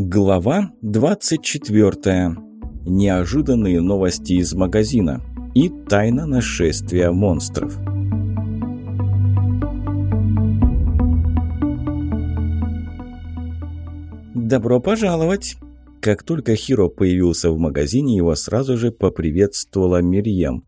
Глава 24. Неожиданные новости из магазина и тайна нашествия монстров. «Добро пожаловать!» Как только Хиро появился в магазине, его сразу же поприветствовала Мирьям.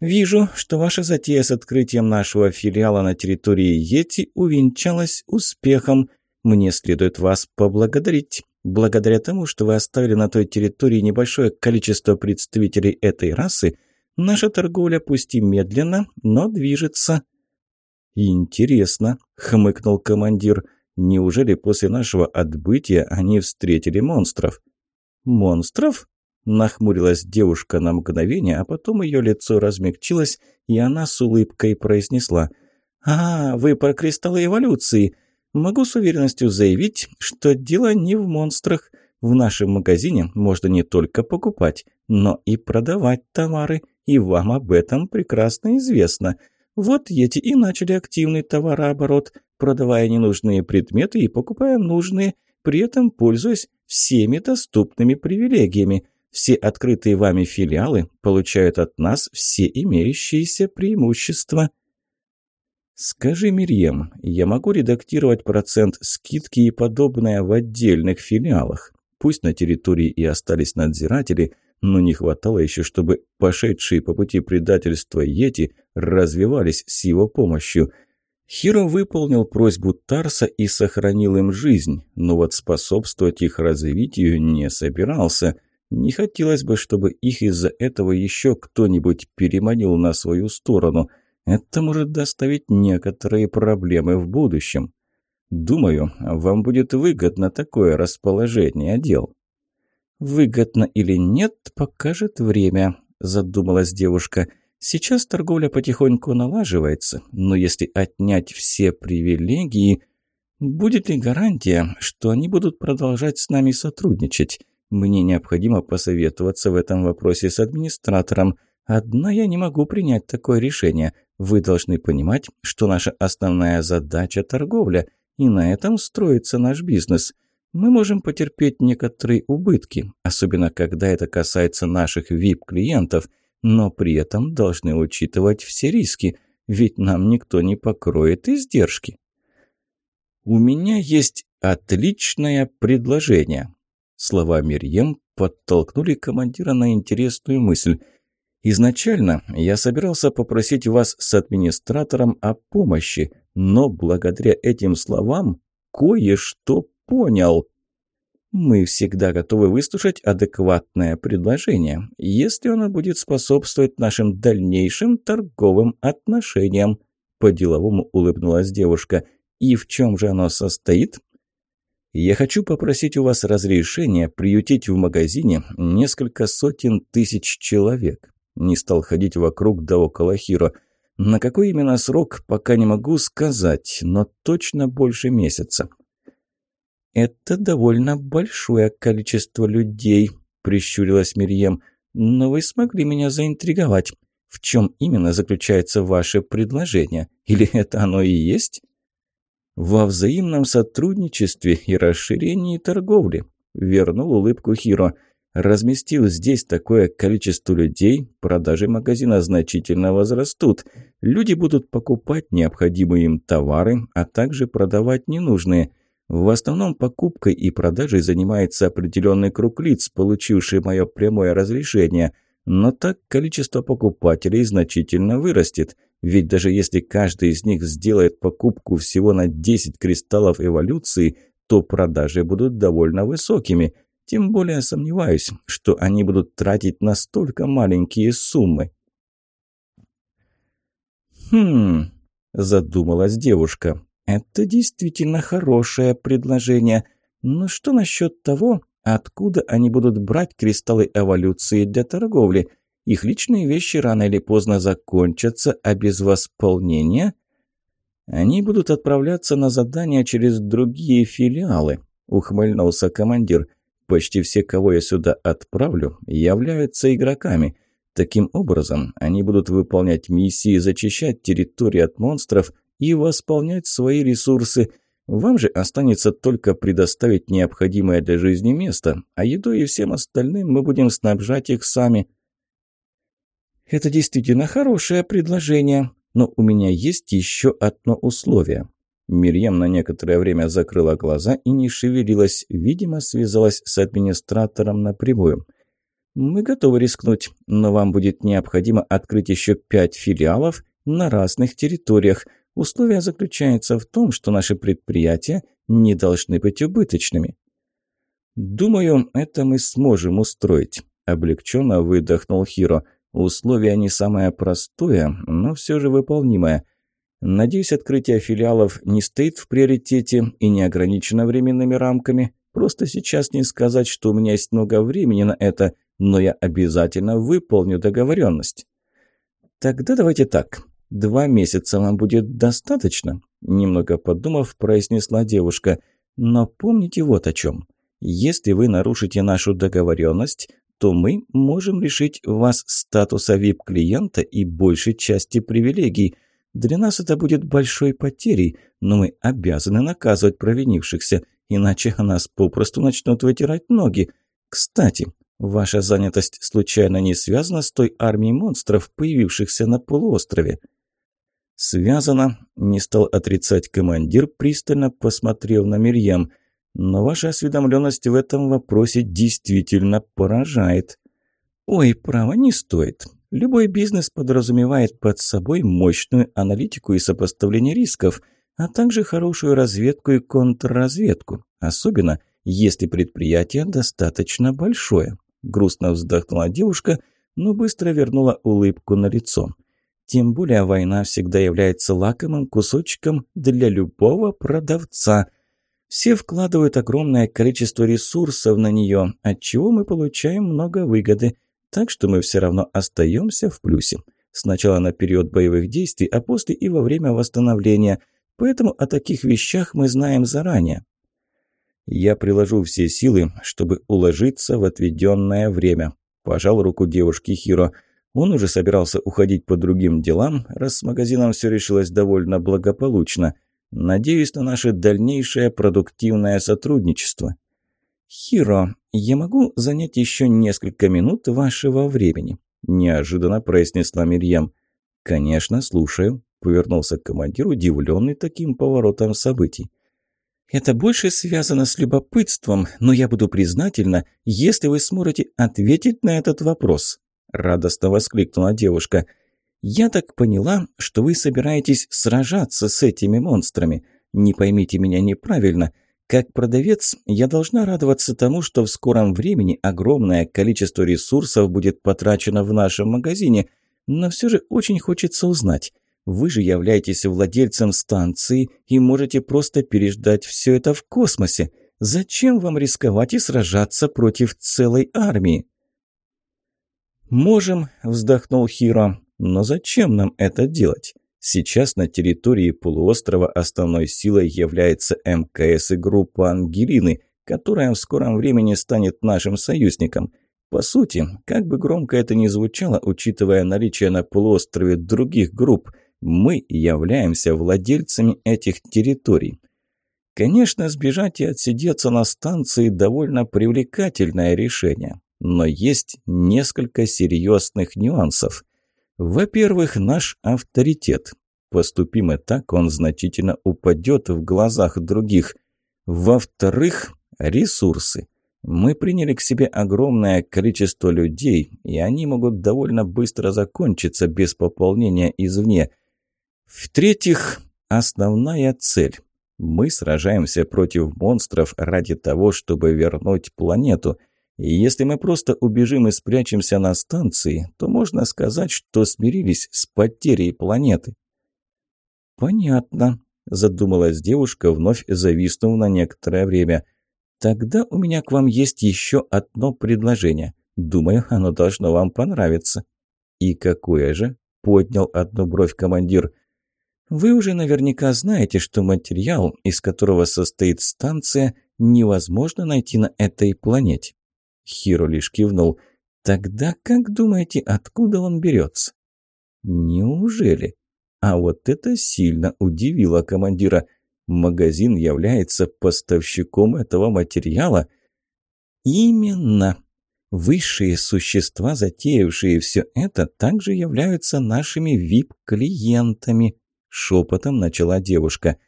«Вижу, что ваша затея с открытием нашего филиала на территории Йети увенчалась успехом. Мне следует вас поблагодарить. Благодаря тому, что вы оставили на той территории небольшое количество представителей этой расы, наша торговля пусть и медленно, но движется». «Интересно», — хмыкнул командир. «Неужели после нашего отбытия они встретили монстров?» «Монстров?» — нахмурилась девушка на мгновение, а потом ее лицо размягчилось, и она с улыбкой произнесла. «А, вы про кристаллы эволюции. Могу с уверенностью заявить, что дело не в монстрах. В нашем магазине можно не только покупать, но и продавать товары, и вам об этом прекрасно известно. Вот эти и начали активный товарооборот, продавая ненужные предметы и покупая нужные, при этом пользуясь всеми доступными привилегиями. Все открытые вами филиалы получают от нас все имеющиеся преимущества. «Скажи, Мирьем, я могу редактировать процент скидки и подобное в отдельных филиалах? Пусть на территории и остались надзиратели, но не хватало еще, чтобы пошедшие по пути предательства Йети развивались с его помощью». Хиро выполнил просьбу Тарса и сохранил им жизнь, но вот способствовать их развитию не собирался. Не хотелось бы, чтобы их из-за этого еще кто-нибудь переманил на свою сторону – это может доставить некоторые проблемы в будущем. Думаю, вам будет выгодно такое расположение дел». «Выгодно или нет, покажет время», – задумалась девушка. «Сейчас торговля потихоньку налаживается, но если отнять все привилегии, будет ли гарантия, что они будут продолжать с нами сотрудничать? Мне необходимо посоветоваться в этом вопросе с администратором. Одна я не могу принять такое решение. Вы должны понимать, что наша основная задача – торговля, и на этом строится наш бизнес. Мы можем потерпеть некоторые убытки, особенно когда это касается наших VIP-клиентов, но при этом должны учитывать все риски, ведь нам никто не покроет издержки. «У меня есть отличное предложение», – слова Мирьем подтолкнули командира на интересную мысль – Изначально я собирался попросить вас с администратором о помощи, но благодаря этим словам кое-что понял. Мы всегда готовы выслушать адекватное предложение, если оно будет способствовать нашим дальнейшим торговым отношениям. По-деловому улыбнулась девушка. И в чем же оно состоит? Я хочу попросить у вас разрешения приютить в магазине несколько сотен тысяч человек. Не стал ходить вокруг да около Хиро. На какой именно срок, пока не могу сказать, но точно больше месяца. «Это довольно большое количество людей», – прищурилась Мирьем. «Но вы смогли меня заинтриговать. В чем именно заключается ваше предложение? Или это оно и есть?» «Во взаимном сотрудничестве и расширении торговли», – вернул улыбку Хиро. Разместив здесь такое количество людей, продажи магазина значительно возрастут. Люди будут покупать необходимые им товары, а также продавать ненужные. В основном покупкой и продажей занимается определенный круг лиц, получивший мое прямое разрешение. Но так количество покупателей значительно вырастет. Ведь даже если каждый из них сделает покупку всего на 10 кристаллов эволюции, то продажи будут довольно высокими – тем более сомневаюсь, что они будут тратить настолько маленькие суммы. «Хм...» – задумалась девушка. «Это действительно хорошее предложение. Но что насчет того, откуда они будут брать кристаллы эволюции для торговли? Их личные вещи рано или поздно закончатся, а без восполнения...» «Они будут отправляться на задания через другие филиалы», – ухмыльнулся командир. Почти все, кого я сюда отправлю, являются игроками. Таким образом, они будут выполнять миссии, зачищать территории от монстров и восполнять свои ресурсы. Вам же останется только предоставить необходимое для жизни место, а едой и всем остальным мы будем снабжать их сами». «Это действительно хорошее предложение, но у меня есть еще одно условие». Мирьям на некоторое время закрыла глаза и не шевелилась, видимо, связалась с администратором напрямую. «Мы готовы рискнуть, но вам будет необходимо открыть еще пять филиалов на разных территориях. Условие заключается в том, что наши предприятия не должны быть убыточными». «Думаю, это мы сможем устроить», – облегченно выдохнул Хиро. «Условие не самое простое, но все же выполнимое». Надеюсь, открытие филиалов не стоит в приоритете и не ограничено временными рамками. Просто сейчас не сказать, что у меня есть много времени на это, но я обязательно выполню договоренность. Тогда давайте так. Два месяца вам будет достаточно? Немного подумав, произнесла девушка. Но помните вот о чем. Если вы нарушите нашу договоренность, то мы можем лишить вас статуса VIP-клиента и большей части привилегий – для нас это будет большой потерей, но мы обязаны наказывать провинившихся, иначе о нас попросту начнут вытирать ноги. Кстати, ваша занятость случайно не связана с той армией монстров, появившихся на полуострове?» «Связано», – не стал отрицать командир, пристально посмотрев на Мирьям. «Но ваша осведомленность в этом вопросе действительно поражает». «Ой, право, не стоит. Любой бизнес подразумевает под собой мощную аналитику и сопоставление рисков, а также хорошую разведку и контрразведку, особенно если предприятие достаточно большое. Грустно вздохнула девушка, но быстро вернула улыбку на лицо. Тем более война всегда является лакомым кусочком для любого продавца. Все вкладывают огромное количество ресурсов на нее, от чего мы получаем много выгоды – так что мы все равно остаемся в плюсе. Сначала на период боевых действий, а после и во время восстановления. Поэтому о таких вещах мы знаем заранее. Я приложу все силы, чтобы уложиться в отведенное время. Пожал руку девушки Хиро. Он уже собирался уходить по другим делам, раз с магазином все решилось довольно благополучно. Надеюсь на наше дальнейшее продуктивное сотрудничество. «Хиро, я могу занять еще несколько минут вашего времени», – неожиданно произнесла Мирьям. «Конечно, слушаю», – повернулся командир, удивленный таким поворотом событий. «Это больше связано с любопытством, но я буду признательна, если вы сможете ответить на этот вопрос», – радостно воскликнула девушка. «Я так поняла, что вы собираетесь сражаться с этими монстрами. Не поймите меня неправильно – как продавец, я должна радоваться тому, что в скором времени огромное количество ресурсов будет потрачено в нашем магазине, но все же очень хочется узнать. Вы же являетесь владельцем станции и можете просто переждать все это в космосе. Зачем вам рисковать и сражаться против целой армии? «Можем», – вздохнул Хиро, – «но зачем нам это делать? Сейчас на территории полуострова основной силой является МКС и группа Ангелины, которая в скором времени станет нашим союзником. По сути, как бы громко это ни звучало, учитывая наличие на полуострове других групп, мы являемся владельцами этих территорий. Конечно, сбежать и отсидеться на станции довольно привлекательное решение, но есть несколько серьезных нюансов – во-первых, наш авторитет. Поступим и так, он значительно упадет в глазах других. Во-вторых, ресурсы. Мы приняли к себе огромное количество людей, и они могут довольно быстро закончиться без пополнения извне. В-третьих, основная цель. Мы сражаемся против монстров ради того, чтобы вернуть планету – если мы просто убежим и спрячемся на станции, то можно сказать, что смирились с потерей планеты. «Понятно», – задумалась девушка, вновь зависнув на некоторое время. «Тогда у меня к вам есть еще одно предложение. Думаю, оно должно вам понравиться». «И какое же?» – поднял одну бровь командир. «Вы уже наверняка знаете, что материал, из которого состоит станция, невозможно найти на этой планете. Хиро лишь кивнул. «Тогда как думаете, откуда он берется?» «Неужели?» А вот это сильно удивило командира. Магазин является поставщиком этого материала. Именно. Высшие существа, затеявшие все это, также являются нашими VIP-клиентами, шепотом начала девушка.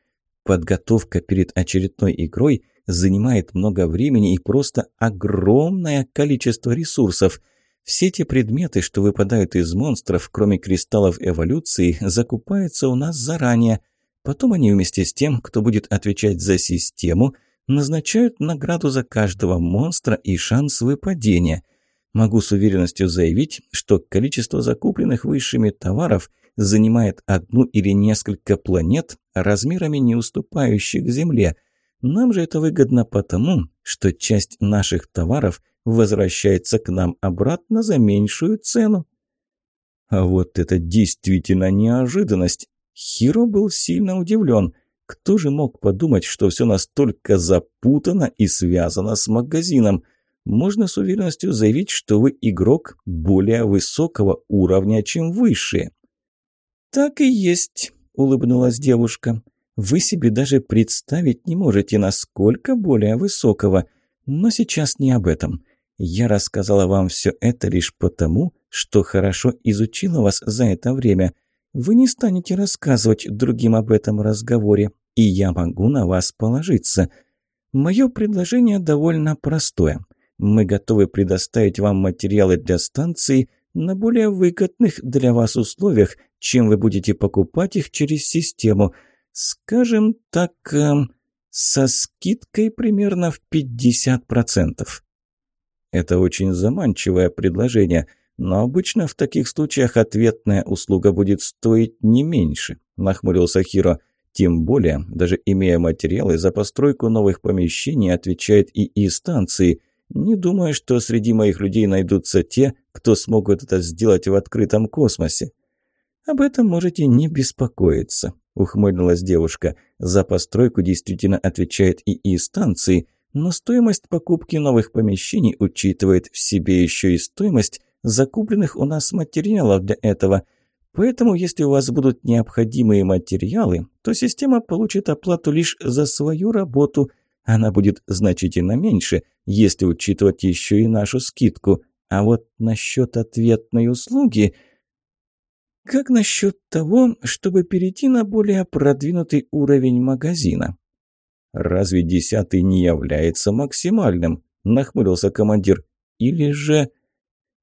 Подготовка перед очередной игрой занимает много времени и просто огромное количество ресурсов. Все те предметы, что выпадают из монстров, кроме кристаллов эволюции, закупаются у нас заранее. Потом они вместе с тем, кто будет отвечать за систему – назначают награду за каждого монстра и шанс выпадения. Могу с уверенностью заявить, что количество закупленных высшими товаров занимает одну или несколько планет, размерами не уступающих Земле. Нам же это выгодно потому, что часть наших товаров возвращается к нам обратно за меньшую цену. А вот это действительно неожиданность. Хиро был сильно удивлен – кто же мог подумать, что все настолько запутано и связано с магазином? Можно с уверенностью заявить, что вы игрок более высокого уровня, чем высшие. «Так и есть», – улыбнулась девушка. «Вы себе даже представить не можете, насколько более высокого. Но сейчас не об этом. Я рассказала вам все это лишь потому, что хорошо изучила вас за это время». Вы не станете рассказывать другим об этом разговоре, и я могу на вас положиться. Мое предложение довольно простое. Мы готовы предоставить вам материалы для станции на более выгодных для вас условиях, чем вы будете покупать их через систему. Скажем так, э, со скидкой примерно в 50%. Это очень заманчивое предложение – но обычно в таких случаях ответная услуга будет стоить не меньше», – нахмурился Хиро. «Тем более, даже имея материалы, за постройку новых помещений отвечает ИИ станции. Не думаю, что среди моих людей найдутся те, кто смогут это сделать в открытом космосе». «Об этом можете не беспокоиться», – ухмыльнулась девушка. «За постройку действительно отвечает ИИ станции, но стоимость покупки новых помещений учитывает в себе еще и стоимость закупленных у нас материалов для этого. Поэтому, если у вас будут необходимые материалы, то система получит оплату лишь за свою работу. Она будет значительно меньше, если учитывать еще и нашу скидку. А вот насчет ответной услуги... Как насчет того, чтобы перейти на более продвинутый уровень магазина? «Разве десятый не является максимальным?» – нахмурился командир. «Или же...»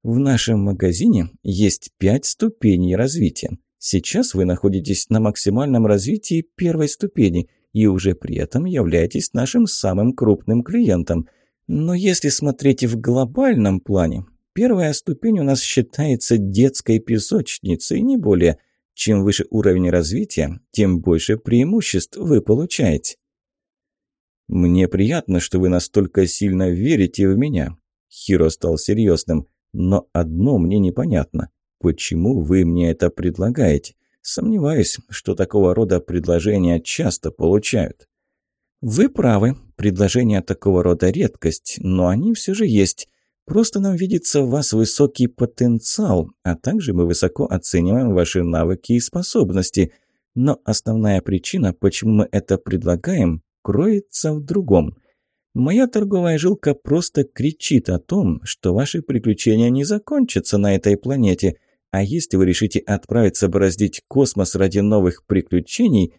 В нашем магазине есть пять ступеней развития. Сейчас вы находитесь на максимальном развитии первой ступени и уже при этом являетесь нашим самым крупным клиентом. Но если смотреть в глобальном плане, первая ступень у нас считается детской песочницей, не более. Чем выше уровень развития, тем больше преимуществ вы получаете. «Мне приятно, что вы настолько сильно верите в меня», – Хиро стал серьезным. Но одно мне непонятно. Почему вы мне это предлагаете? Сомневаюсь, что такого рода предложения часто получают. Вы правы, предложения такого рода редкость, но они все же есть. Просто нам видится в вас высокий потенциал, а также мы высоко оцениваем ваши навыки и способности. Но основная причина, почему мы это предлагаем, кроется в другом. Моя торговая жилка просто кричит о том, что ваши приключения не закончатся на этой планете, а если вы решите отправиться бороздить космос ради новых приключений,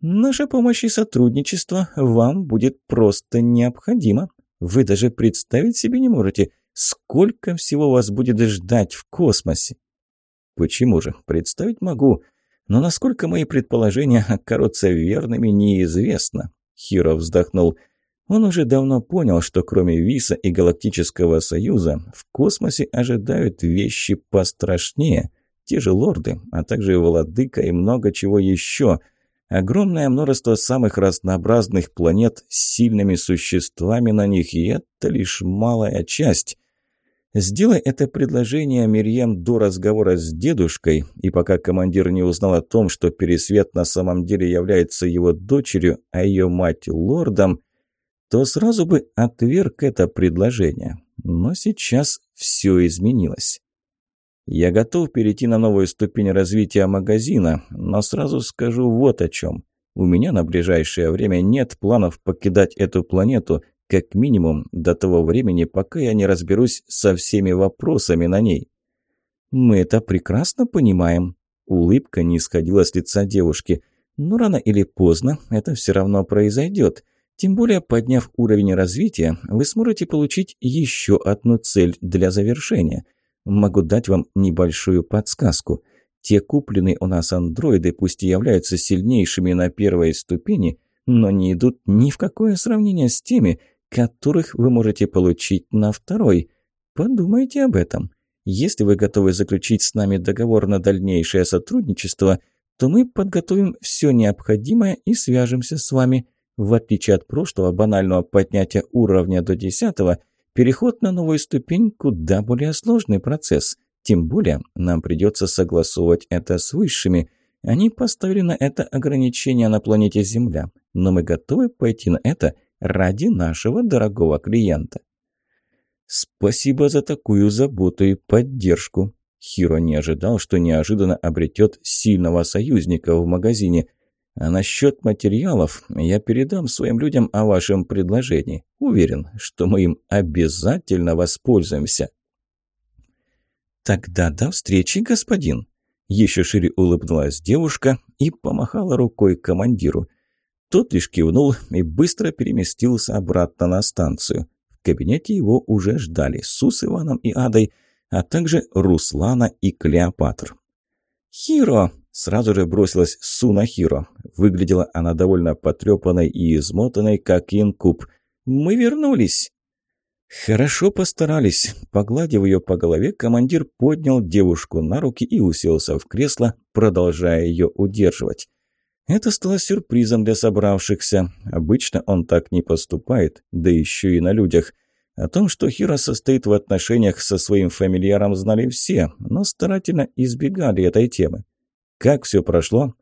наша помощь и сотрудничество вам будет просто необходимо. Вы даже представить себе не можете, сколько всего вас будет ждать в космосе. Почему же? Представить могу. Но насколько мои предположения окажутся верными, неизвестно. Хиро вздохнул – он уже давно понял, что кроме Виса и Галактического Союза в космосе ожидают вещи пострашнее. Те же лорды, а также владыка и много чего еще. Огромное множество самых разнообразных планет с сильными существами на них, и это лишь малая часть. Сделай это предложение Мирьям до разговора с дедушкой, и пока командир не узнал о том, что Пересвет на самом деле является его дочерью, а ее мать – лордом – то сразу бы отверг это предложение. Но сейчас все изменилось. Я готов перейти на новую ступень развития магазина, но сразу скажу вот о чем. У меня на ближайшее время нет планов покидать эту планету, как минимум до того времени, пока я не разберусь со всеми вопросами на ней». «Мы это прекрасно понимаем». Улыбка не сходила с лица девушки. «Но рано или поздно это все равно произойдет. Тем более, подняв уровень развития, вы сможете получить еще одну цель для завершения. Могу дать вам небольшую подсказку. Те купленные у нас андроиды, пусть и являются сильнейшими на первой ступени, но не идут ни в какое сравнение с теми, которых вы можете получить на второй. Подумайте об этом. Если вы готовы заключить с нами договор на дальнейшее сотрудничество, то мы подготовим все необходимое и свяжемся с вами. В отличие от прошлого банального поднятия уровня до десятого, переход на новую ступень – куда более сложный процесс. Тем более нам придется согласовывать это с высшими. Они поставили на это ограничение на планете Земля, но мы готовы пойти на это ради нашего дорогого клиента. Спасибо за такую заботу и поддержку. Хиро не ожидал, что неожиданно обретет сильного союзника в магазине. А насчет материалов я передам своим людям о вашем предложении. Уверен, что мы им обязательно воспользуемся. «Тогда до встречи, господин!» Еще шире улыбнулась девушка и помахала рукой командиру. Тот лишь кивнул и быстро переместился обратно на станцию. В кабинете его уже ждали Су с Иваном и Адой, а также Руслана и Клеопатр. «Хиро!» – сразу же бросилась Су на Хиро. Выглядела она довольно потрепанной и измотанной, как инкуб. «Мы вернулись!» «Хорошо постарались». Погладив ее по голове, командир поднял девушку на руки и уселся в кресло, продолжая ее удерживать. Это стало сюрпризом для собравшихся. Обычно он так не поступает, да еще и на людях. О том, что Хиро состоит в отношениях со своим фамильяром, знали все, но старательно избегали этой темы. Как все прошло?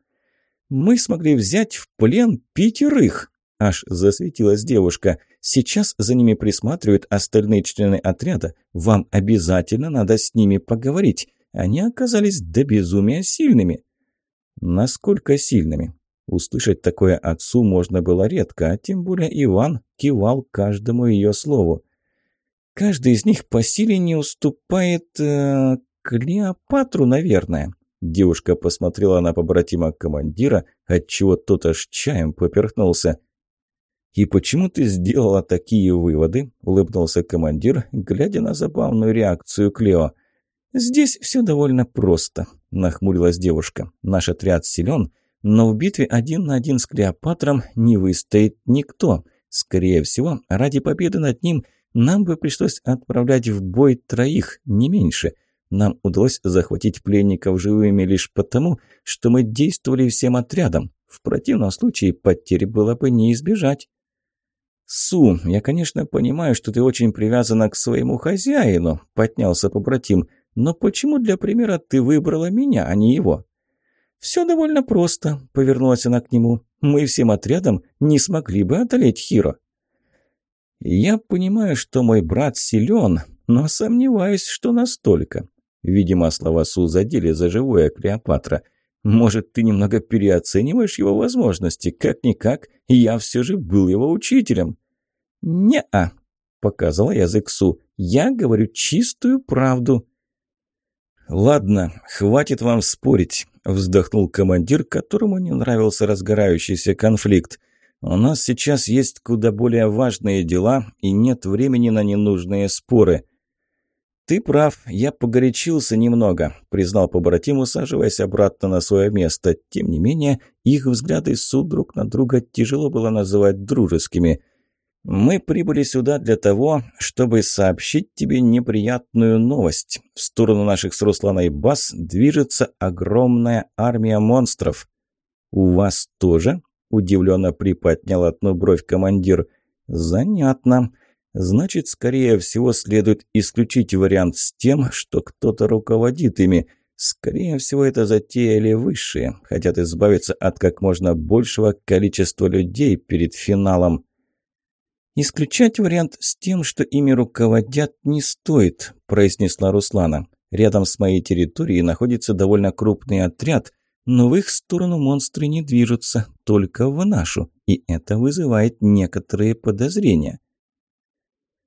Мы смогли взять в плен пятерых. Аж засветилась девушка. Сейчас за ними присматривают остальные члены отряда. Вам обязательно надо с ними поговорить. Они оказались до безумия сильными. Насколько сильными? Услышать такое отцу можно было редко, а тем более Иван кивал каждому ее слову. Каждый из них по силе не уступает э, Клеопатру, наверное. Девушка посмотрела на побратима командира, отчего тот аж чаем поперхнулся. «И почему ты сделала такие выводы?» – улыбнулся командир, глядя на забавную реакцию Клео. «Здесь все довольно просто», – нахмурилась девушка. «Наш отряд силен, но в битве один на один с Клеопатром не выстоит никто. Скорее всего, ради победы над ним нам бы пришлось отправлять в бой троих, не меньше. Нам удалось захватить пленников живыми лишь потому, что мы действовали всем отрядом. В противном случае потери было бы не избежать». «Су, я, конечно, понимаю, что ты очень привязана к своему хозяину», — поднялся побратим. «Но почему для примера ты выбрала меня, а не его?» «Все довольно просто», — повернулась она к нему. «Мы всем отрядом не смогли бы одолеть Хиро». «Я понимаю, что мой брат силен, но сомневаюсь, что настолько». Видимо, слова Су задели за живое Клеопатра. «Может, ты немного переоцениваешь его возможности? Как-никак, я все же был его учителем». «Не-а», — показала язык Су. «Я говорю чистую правду». «Ладно, хватит вам спорить», — вздохнул командир, которому не нравился разгорающийся конфликт. «У нас сейчас есть куда более важные дела, и нет времени на ненужные споры». «Ты прав, я погорячился немного», — признал побратим, усаживаясь обратно на свое место. Тем не менее, их взгляды суд друг на друга тяжело было называть дружескими. «Мы прибыли сюда для того, чтобы сообщить тебе неприятную новость. В сторону наших с Русланой баз движется огромная армия монстров». «У вас тоже?» – удивленно приподнял одну бровь командир. «Занятно. Значит, скорее всего, следует исключить вариант с тем, что кто-то руководит ими. Скорее всего, это затеяли высшие, хотят избавиться от как можно большего количества людей перед финалом». «Исключать вариант с тем, что ими руководят, не стоит», – произнесла Руслана. «Рядом с моей территорией находится довольно крупный отряд. но в их сторону монстры не движутся, только в нашу, и это вызывает некоторые подозрения.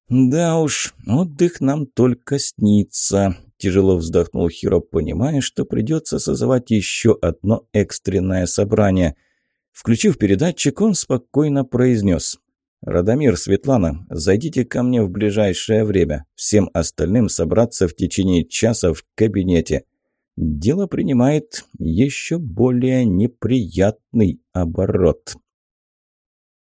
«Да уж, отдых нам только снится», – тяжело вздохнул Хиро, понимая, что придется созывать еще одно экстренное собрание. Включив передатчик, он спокойно произнес. «Радомир, Светлана, зайдите ко мне в ближайшее время. Всем остальным собраться в течение часа в кабинете. Дело принимает еще более неприятный оборот».